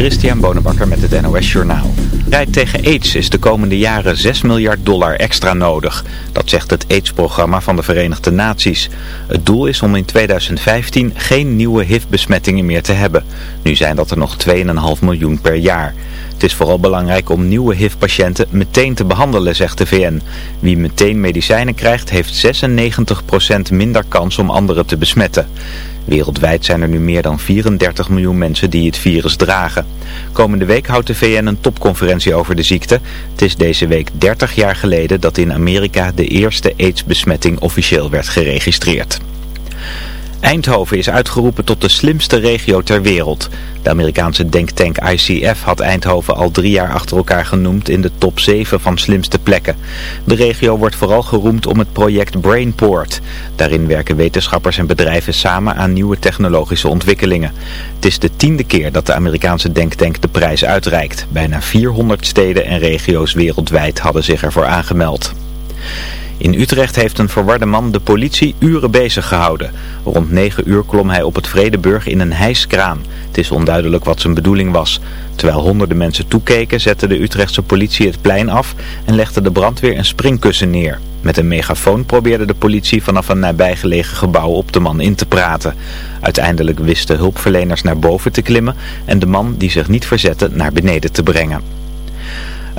Christian Bonenbakker met het NOS Journaal. Rijd tegen AIDS is de komende jaren 6 miljard dollar extra nodig. Dat zegt het AIDS-programma van de Verenigde Naties. Het doel is om in 2015 geen nieuwe HIV-besmettingen meer te hebben. Nu zijn dat er nog 2,5 miljoen per jaar. Het is vooral belangrijk om nieuwe HIV-patiënten meteen te behandelen, zegt de VN. Wie meteen medicijnen krijgt, heeft 96% minder kans om anderen te besmetten. Wereldwijd zijn er nu meer dan 34 miljoen mensen die het virus dragen. Komende week houdt de VN een topconferentie over de ziekte. Het is deze week 30 jaar geleden dat in Amerika de eerste AIDS-besmetting officieel werd geregistreerd. Eindhoven is uitgeroepen tot de slimste regio ter wereld. De Amerikaanse denktank ICF had Eindhoven al drie jaar achter elkaar genoemd in de top 7 van slimste plekken. De regio wordt vooral geroemd om het project Brainport. Daarin werken wetenschappers en bedrijven samen aan nieuwe technologische ontwikkelingen. Het is de tiende keer dat de Amerikaanse denktank de prijs uitreikt. Bijna 400 steden en regio's wereldwijd hadden zich ervoor aangemeld. In Utrecht heeft een verwarde man de politie uren bezig gehouden. Rond 9 uur klom hij op het Vredeburg in een hijskraan. Het is onduidelijk wat zijn bedoeling was. Terwijl honderden mensen toekeken zette de Utrechtse politie het plein af en legde de brandweer een springkussen neer. Met een megafoon probeerde de politie vanaf een nabijgelegen gebouw op de man in te praten. Uiteindelijk wisten hulpverleners naar boven te klimmen en de man die zich niet verzette naar beneden te brengen.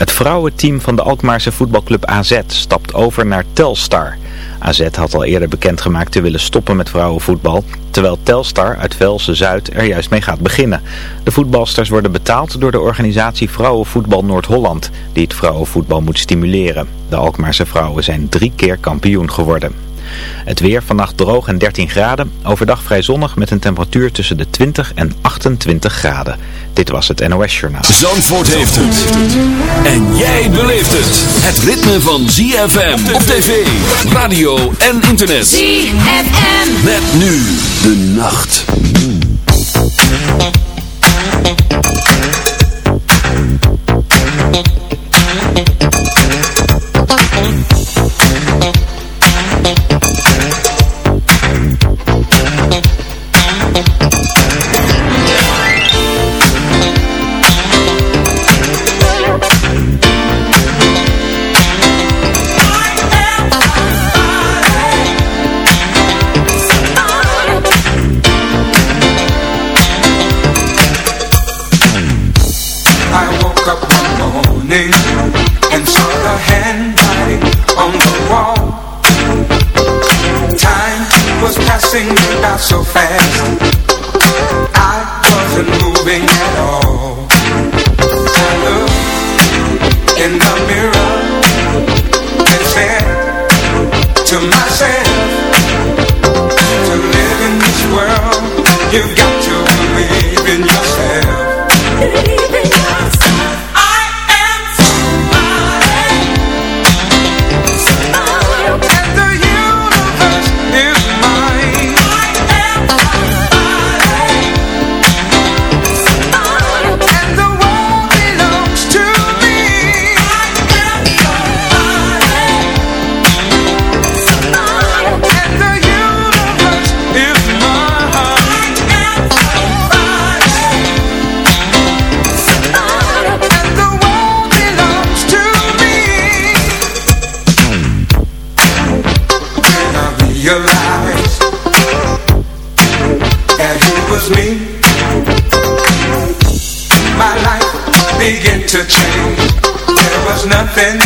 Het vrouwenteam van de Alkmaarse voetbalclub AZ stapt over naar Telstar. AZ had al eerder bekendgemaakt te willen stoppen met vrouwenvoetbal, terwijl Telstar uit Velsen-Zuid er juist mee gaat beginnen. De voetbalsters worden betaald door de organisatie Vrouwenvoetbal Noord-Holland, die het vrouwenvoetbal moet stimuleren. De Alkmaarse vrouwen zijn drie keer kampioen geworden. Het weer vannacht droog en 13 graden. Overdag vrij zonnig met een temperatuur tussen de 20 en 28 graden. Dit was het NOS Journaal. Zandvoort heeft het. En jij beleeft het. Het ritme van ZFM op tv, radio en internet. ZFM. Met nu de nacht. That it was me. My life began to change. There was nothing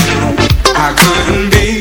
I couldn't be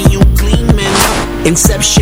you gleaming. Inception,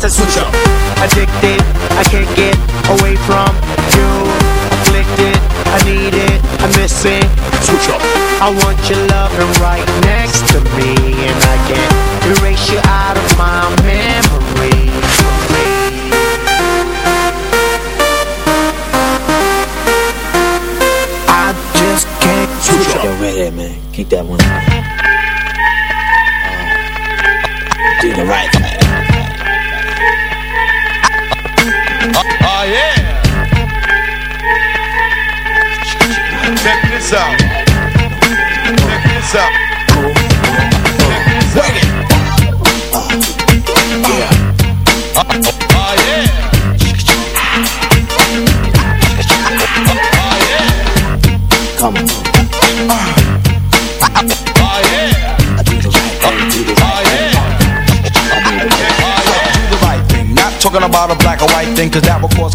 dose of extra. Switch up. Addicted, I can't get away from you. Afflicted, I need it, I miss it. Switch up. I want your loving right next to me, and I can't erase you out of my memory. I just can't Switch up. Yo, right here, man. Keep that one. This out. Check this out. Check this out. Oh yeah. Oh yeah. Come on. Oh yeah. I do the right thing. Do the Oh right thing. yeah. I do the right thing. do the right thing. Not talking about a black or white thing, cause that will cause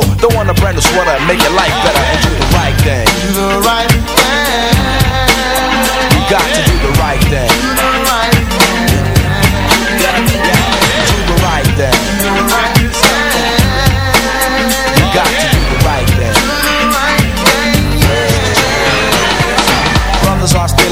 don't want a brand new sweater and make your life better and do the right thing. do the right thing. You got to do the right thing.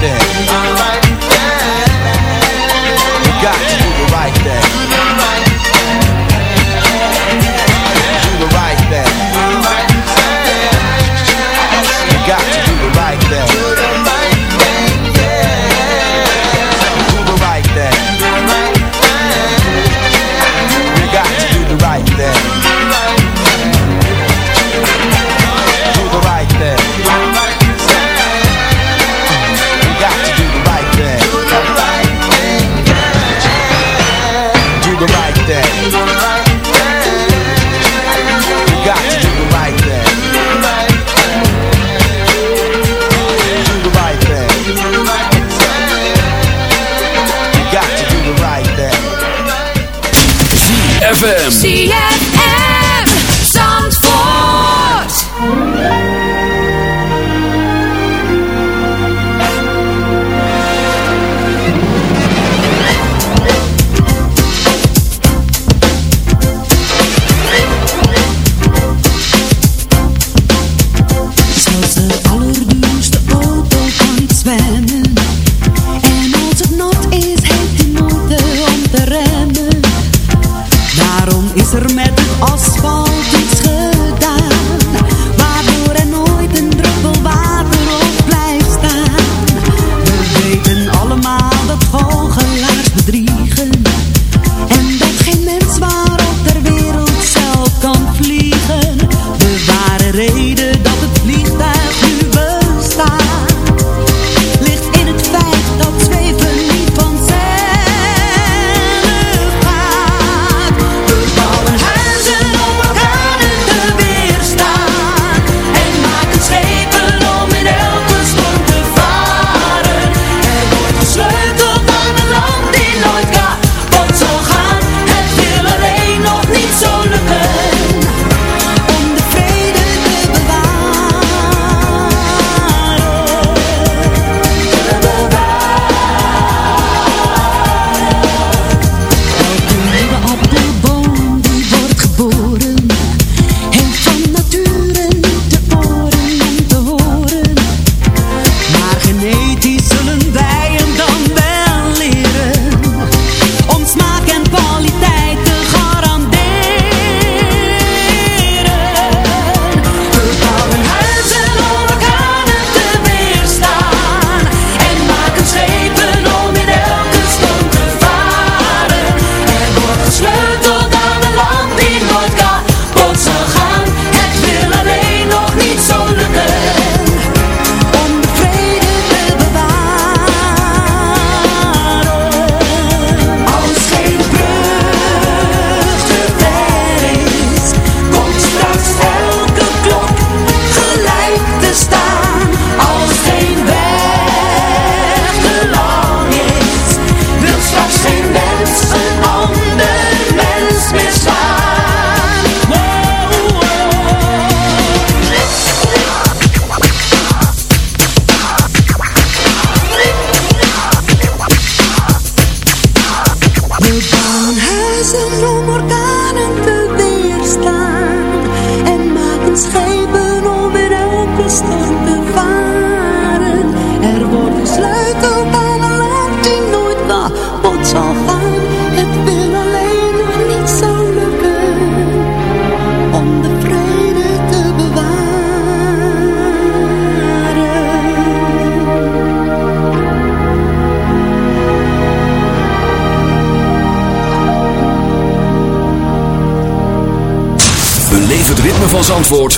The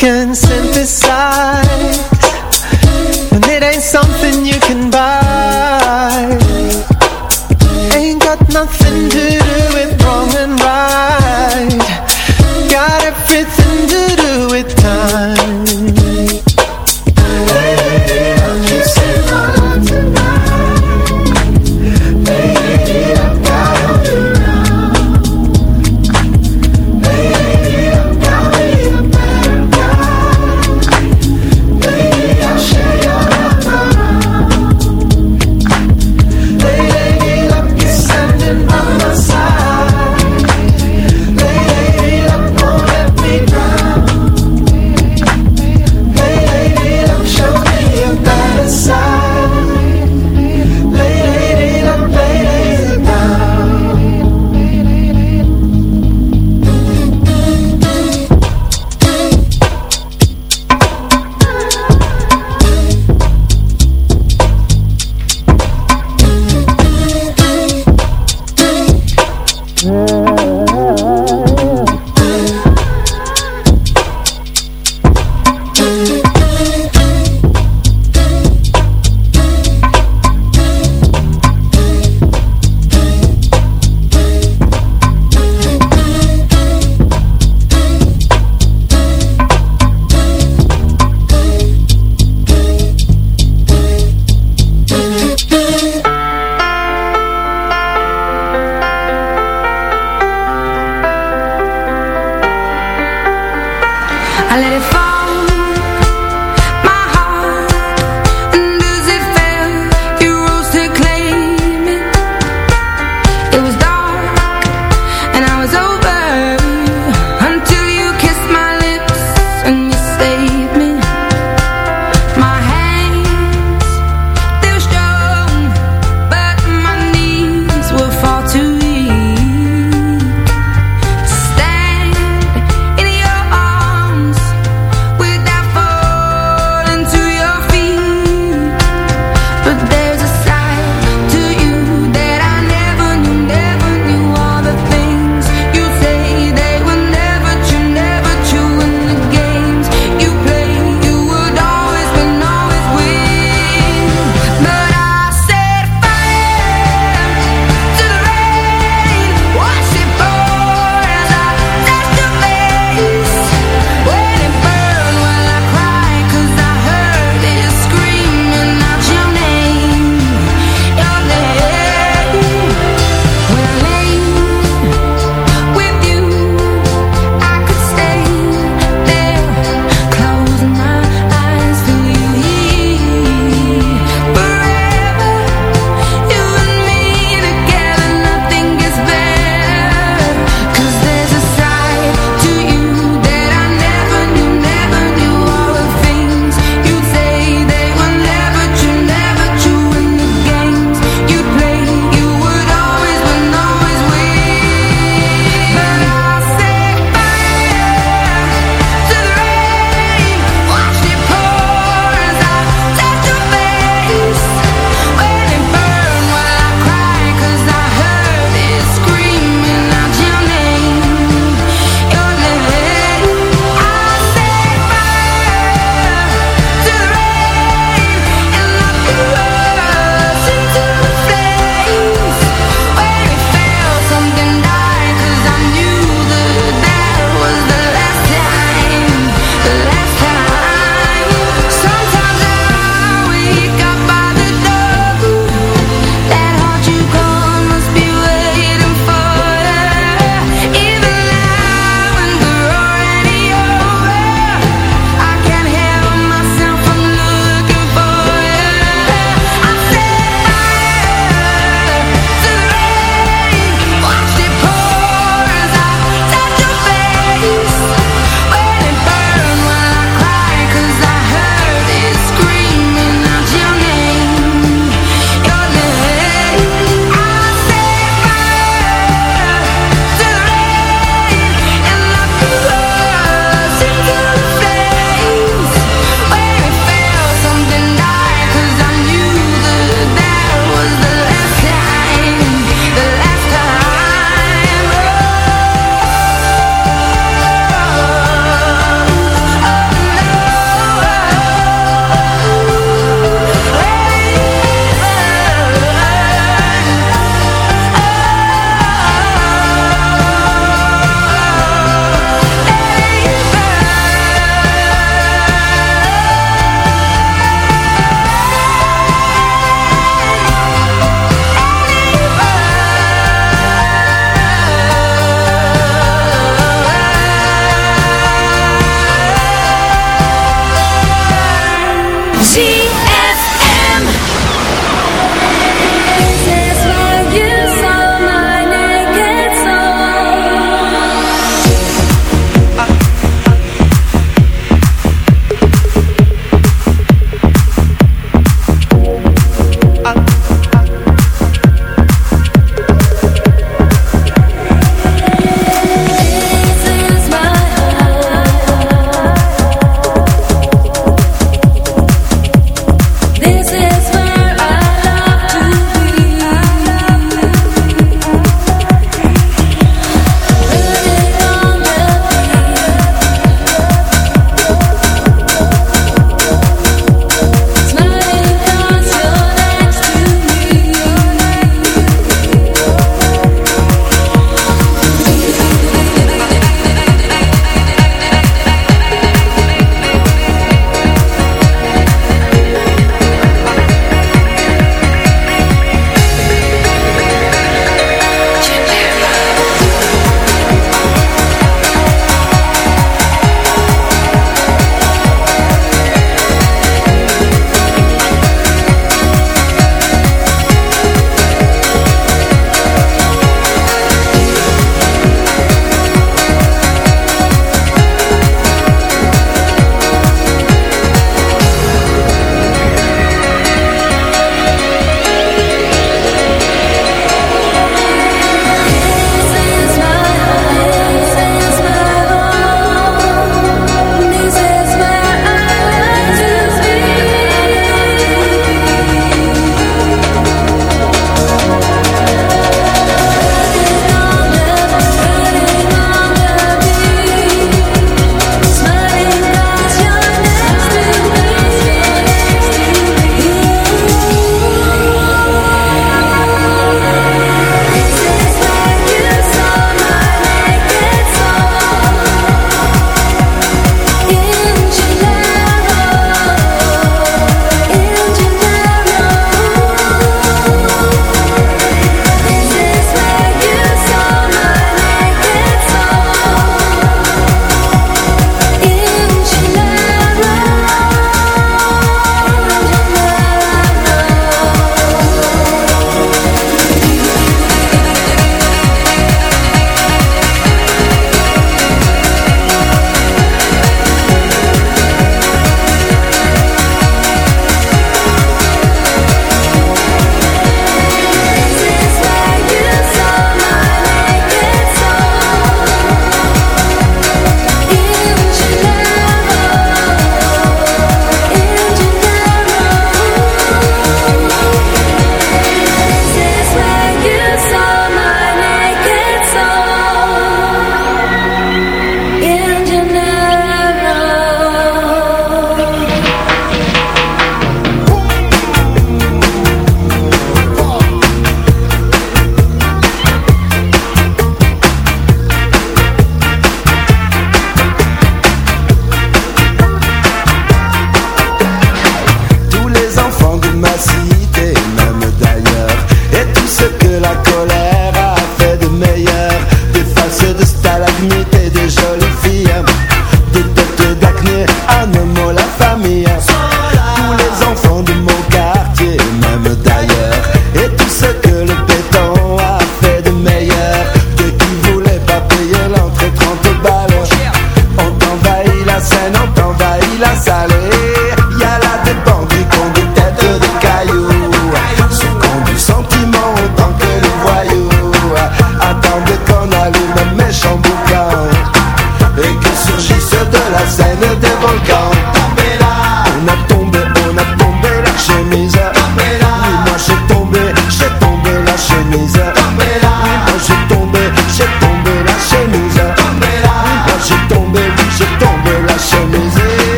Can synthesize